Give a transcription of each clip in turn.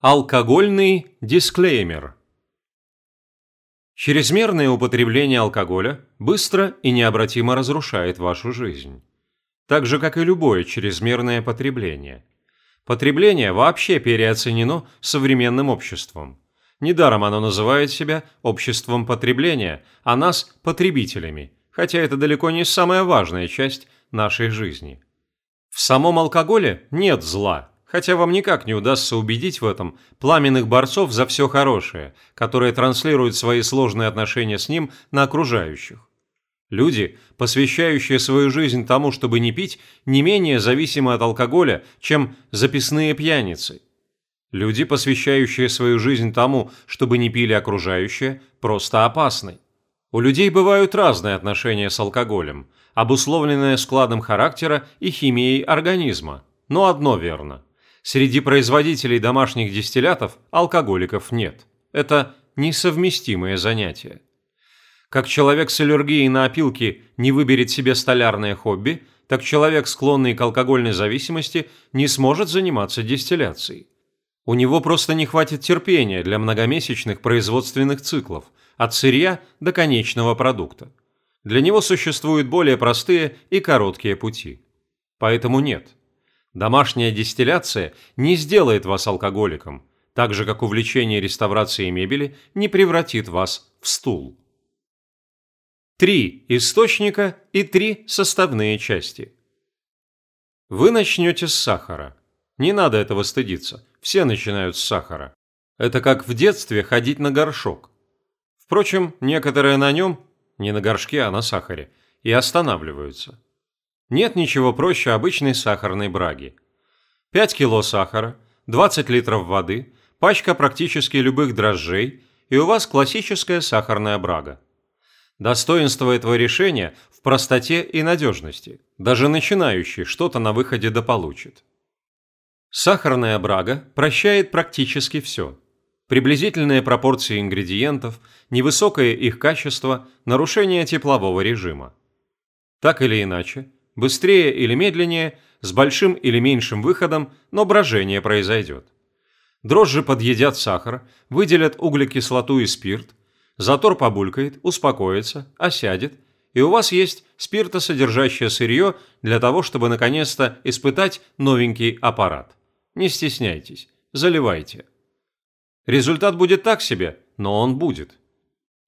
Алкогольный дисклеймер Чрезмерное употребление алкоголя быстро и необратимо разрушает вашу жизнь. Так же, как и любое чрезмерное потребление. Потребление вообще переоценено современным обществом. Недаром оно называет себя обществом потребления, а нас – потребителями, хотя это далеко не самая важная часть нашей жизни. В самом алкоголе нет зла, хотя вам никак не удастся убедить в этом пламенных борцов за все хорошее, которые транслируют свои сложные отношения с ним на окружающих. Люди, посвящающие свою жизнь тому, чтобы не пить, не менее зависимы от алкоголя, чем записные пьяницы. Люди, посвящающие свою жизнь тому, чтобы не пили окружающие, просто опасны. У людей бывают разные отношения с алкоголем, обусловленные складом характера и химией организма. Но одно верно. Среди производителей домашних дистиллятов алкоголиков нет. Это несовместимые занятия. Как человек с аллергией на опилки не выберет себе столярное хобби, так человек, склонный к алкогольной зависимости, не сможет заниматься дистилляцией. У него просто не хватит терпения для многомесячных производственных циклов, от сырья до конечного продукта. Для него существуют более простые и короткие пути. Поэтому нет. Домашняя дистилляция не сделает вас алкоголиком, так же как увлечение реставрацией мебели не превратит вас в стул. Три источника и три составные части. Вы начнете с сахара. Не надо этого стыдиться, все начинают с сахара. Это как в детстве ходить на горшок. Впрочем, некоторые на нем, не на горшке, а на сахаре, и останавливаются. Нет ничего проще обычной сахарной браги. 5 кило сахара, 20 литров воды, пачка практически любых дрожжей, и у вас классическая сахарная брага. Достоинство этого решения в простоте и надежности. Даже начинающий что-то на выходе дополучит. Сахарная брага прощает практически все. Приблизительные пропорции ингредиентов, невысокое их качество, нарушение теплового режима. Так или иначе, Быстрее или медленнее, с большим или меньшим выходом, но брожение произойдет. Дрожжи подъедят сахар, выделят углекислоту и спирт, затор побулькает, успокоится, осядет, и у вас есть спиртосодержащее сырье для того, чтобы наконец-то испытать новенький аппарат. Не стесняйтесь, заливайте. Результат будет так себе, но он будет.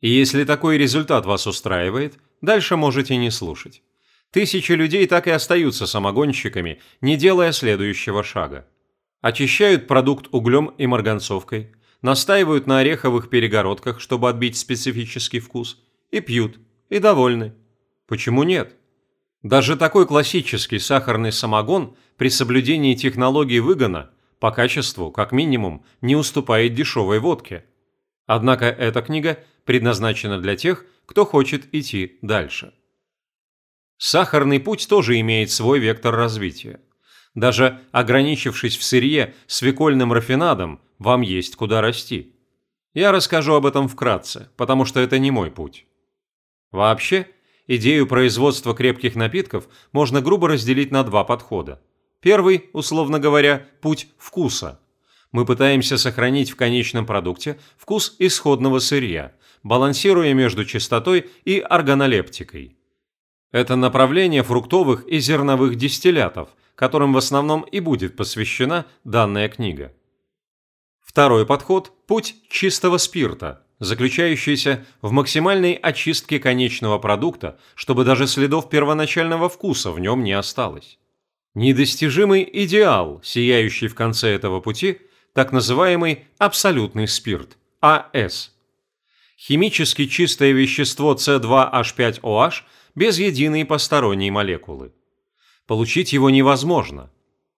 И если такой результат вас устраивает, дальше можете не слушать. Тысячи людей так и остаются самогонщиками, не делая следующего шага. Очищают продукт углем и марганцовкой, настаивают на ореховых перегородках, чтобы отбить специфический вкус, и пьют, и довольны. Почему нет? Даже такой классический сахарный самогон при соблюдении технологии выгона по качеству, как минимум, не уступает дешевой водке. Однако эта книга предназначена для тех, кто хочет идти дальше. Сахарный путь тоже имеет свой вектор развития. Даже ограничившись в сырье свекольным рафинадом, вам есть куда расти. Я расскажу об этом вкратце, потому что это не мой путь. Вообще, идею производства крепких напитков можно грубо разделить на два подхода. Первый, условно говоря, путь вкуса. Мы пытаемся сохранить в конечном продукте вкус исходного сырья, балансируя между чистотой и органолептикой. Это направление фруктовых и зерновых дистиллятов, которым в основном и будет посвящена данная книга. Второй подход – путь чистого спирта, заключающийся в максимальной очистке конечного продукта, чтобы даже следов первоначального вкуса в нем не осталось. Недостижимый идеал, сияющий в конце этого пути, так называемый абсолютный спирт – АС. Химически чистое вещество С2H5OH – без единой посторонней молекулы. Получить его невозможно,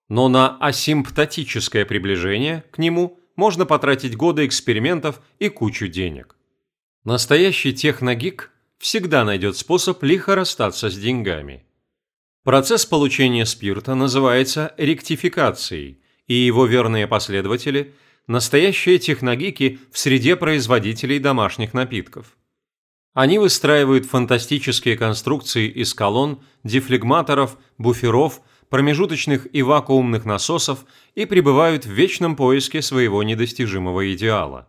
но на асимптотическое приближение к нему можно потратить годы экспериментов и кучу денег. Настоящий техногик всегда найдет способ лихо расстаться с деньгами. Процесс получения спирта называется ректификацией, и его верные последователи – настоящие техногики в среде производителей домашних напитков – они выстраивают фантастические конструкции из колонн, дефлегматоров, буферов, промежуточных и вакуумных насосов и пребывают в вечном поиске своего недостижимого идеала.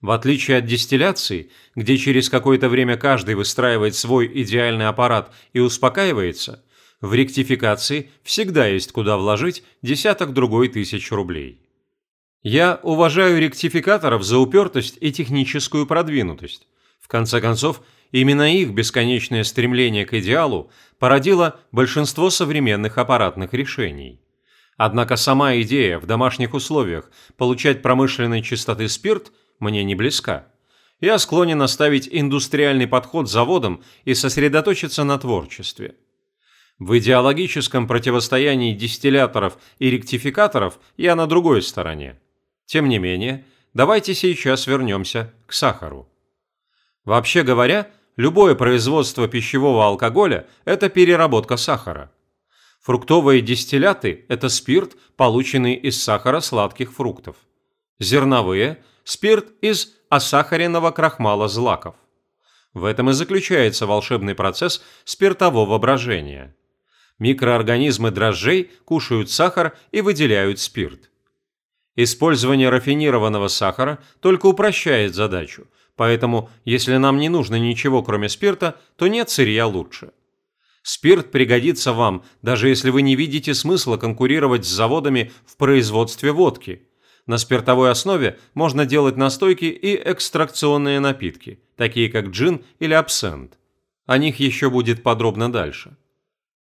В отличие от дистилляции, где через какое-то время каждый выстраивает свой идеальный аппарат и успокаивается, в ректификации всегда есть куда вложить десяток другой тысяч рублей. Я уважаю ректификаторов за упертость и техническую продвинутость. В конце концов, именно их бесконечное стремление к идеалу породило большинство современных аппаратных решений. Однако сама идея в домашних условиях получать промышленной чистоты спирт мне не близка. Я склонен оставить индустриальный подход заводом и сосредоточиться на творчестве. В идеологическом противостоянии дистилляторов и ректификаторов я на другой стороне. Тем не менее, давайте сейчас вернемся к сахару. Вообще говоря, любое производство пищевого алкоголя – это переработка сахара. Фруктовые дистилляты – это спирт, полученный из сахара сладких фруктов. Зерновые – спирт из осахаренного крахмала злаков. В этом и заключается волшебный процесс спиртового брожения. Микроорганизмы дрожжей кушают сахар и выделяют спирт. Использование рафинированного сахара только упрощает задачу, поэтому если нам не нужно ничего кроме спирта, то нет сырья лучше. Спирт пригодится вам, даже если вы не видите смысла конкурировать с заводами в производстве водки. На спиртовой основе можно делать настойки и экстракционные напитки, такие как джин или абсент. О них еще будет подробно дальше.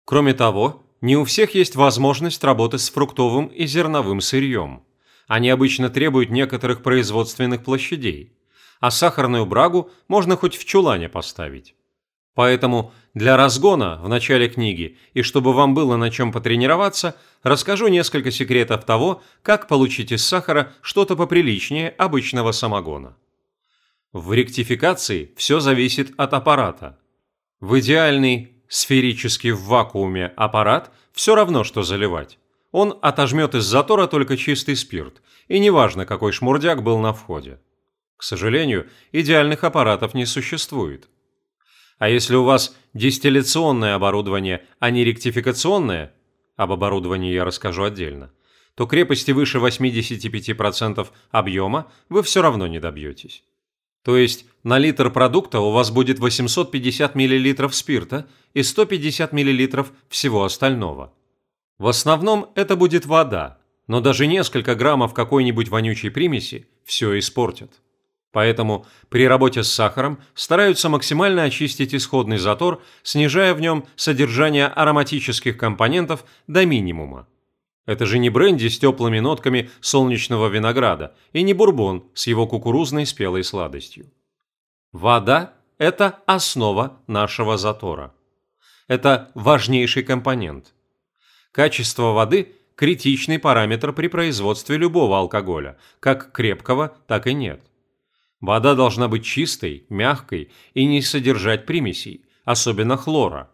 Кроме того, не у всех есть возможность работать с фруктовым и зерновым сырьем. Они обычно требуют некоторых производственных площадей, а сахарную брагу можно хоть в чулане поставить. Поэтому для разгона в начале книги и чтобы вам было на чем потренироваться, расскажу несколько секретов того, как получить из сахара что-то поприличнее обычного самогона. В ректификации все зависит от аппарата. В идеальный сферический в вакууме аппарат все равно, что заливать он отожмет из затора только чистый спирт, и неважно, какой шмурдяк был на входе. К сожалению, идеальных аппаратов не существует. А если у вас дистилляционное оборудование, а не ректификационное, об оборудовании я расскажу отдельно, то крепости выше 85% объема вы все равно не добьетесь. То есть на литр продукта у вас будет 850 мл спирта и 150 мл всего остального. В основном это будет вода, но даже несколько граммов какой-нибудь вонючей примеси все испортят. Поэтому при работе с сахаром стараются максимально очистить исходный затор, снижая в нем содержание ароматических компонентов до минимума. Это же не бренди с теплыми нотками солнечного винограда и не бурбон с его кукурузной спелой сладостью. Вода – это основа нашего затора. Это важнейший компонент – Качество воды – критичный параметр при производстве любого алкоголя, как крепкого, так и нет. Вода должна быть чистой, мягкой и не содержать примесей, особенно хлора.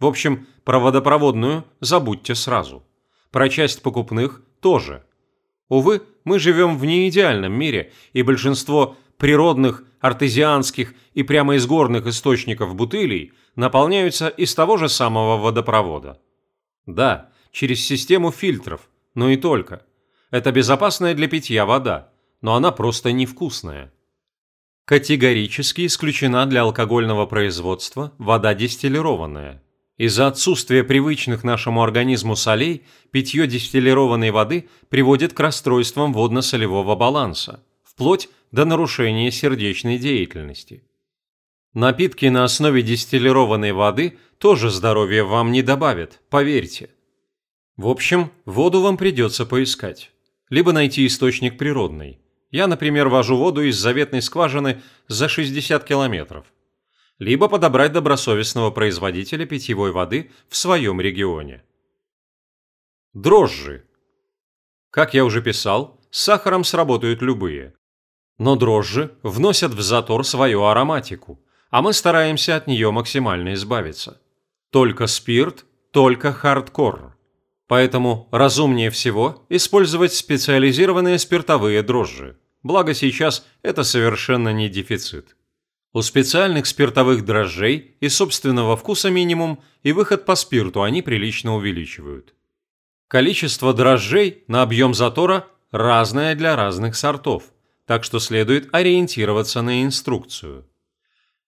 В общем, про водопроводную забудьте сразу. Про часть покупных тоже. Увы, мы живем в неидеальном мире, и большинство природных, артезианских и прямо из горных источников бутылей наполняются из того же самого водопровода. Да, через систему фильтров, но и только. Это безопасная для питья вода, но она просто невкусная. Категорически исключена для алкогольного производства вода дистиллированная. Из-за отсутствия привычных нашему организму солей питье дистиллированной воды приводит к расстройствам водно-солевого баланса, вплоть до нарушения сердечной деятельности. Напитки на основе дистиллированной воды тоже здоровья вам не добавят, поверьте. В общем, воду вам придется поискать. Либо найти источник природный. Я, например, вожу воду из заветной скважины за 60 километров. Либо подобрать добросовестного производителя питьевой воды в своем регионе. Дрожжи. Как я уже писал, с сахаром сработают любые. Но дрожжи вносят в затор свою ароматику, а мы стараемся от нее максимально избавиться. Только спирт, только хардкор. Поэтому разумнее всего использовать специализированные спиртовые дрожжи. Благо сейчас это совершенно не дефицит. У специальных спиртовых дрожжей и собственного вкуса минимум, и выход по спирту они прилично увеличивают. Количество дрожжей на объем затора разное для разных сортов, так что следует ориентироваться на инструкцию.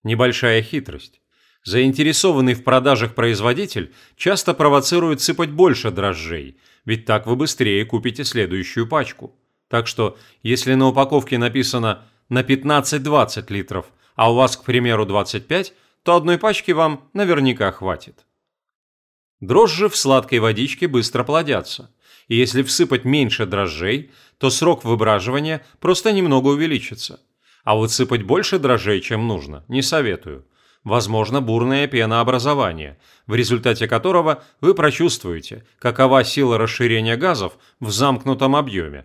Небольшая хитрость. Заинтересованный в продажах производитель часто провоцирует сыпать больше дрожжей, ведь так вы быстрее купите следующую пачку. Так что, если на упаковке написано на 15-20 литров, а у вас, к примеру, 25, то одной пачки вам наверняка хватит. Дрожжи в сладкой водичке быстро плодятся, и если всыпать меньше дрожжей, то срок выбраживания просто немного увеличится. А вот сыпать больше дрожжей, чем нужно, не советую. Возможно бурное пенообразование, в результате которого вы прочувствуете, какова сила расширения газов в замкнутом объеме.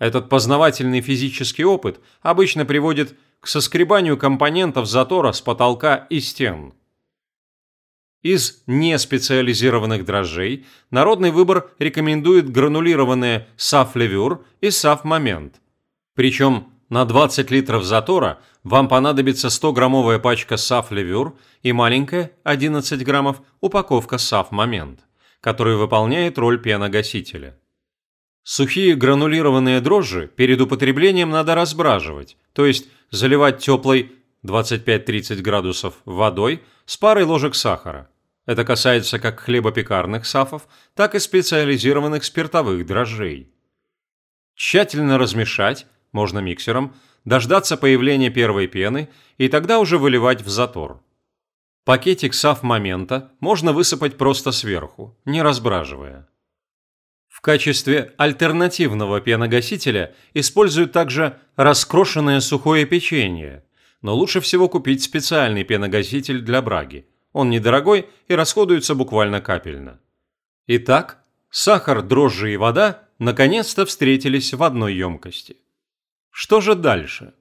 Этот познавательный физический опыт обычно приводит к соскребанию компонентов затора с потолка и стен. Из неспециализированных дрожжей народный выбор рекомендует гранулированные саф-левюр и саф-момент. Причем на 20 литров затора вам понадобится 100-граммовая пачка саф-левюр и маленькая, 11 граммов, упаковка саф-момент, которая выполняет роль пеногасителя. Сухие гранулированные дрожжи перед употреблением надо разбраживать, то есть заливать теплой 25-30 градусов водой с парой ложек сахара. Это касается как хлебопекарных сафов, так и специализированных спиртовых дрожжей. Тщательно размешать, можно миксером, дождаться появления первой пены и тогда уже выливать в затор. Пакетик саф момента можно высыпать просто сверху, не разбраживая. В качестве альтернативного пеногасителя используют также раскрошенное сухое печенье, но лучше всего купить специальный пеногаситель для браги. Он недорогой и расходуется буквально капельно. Итак, сахар, дрожжи и вода наконец-то встретились в одной емкости. Что же дальше?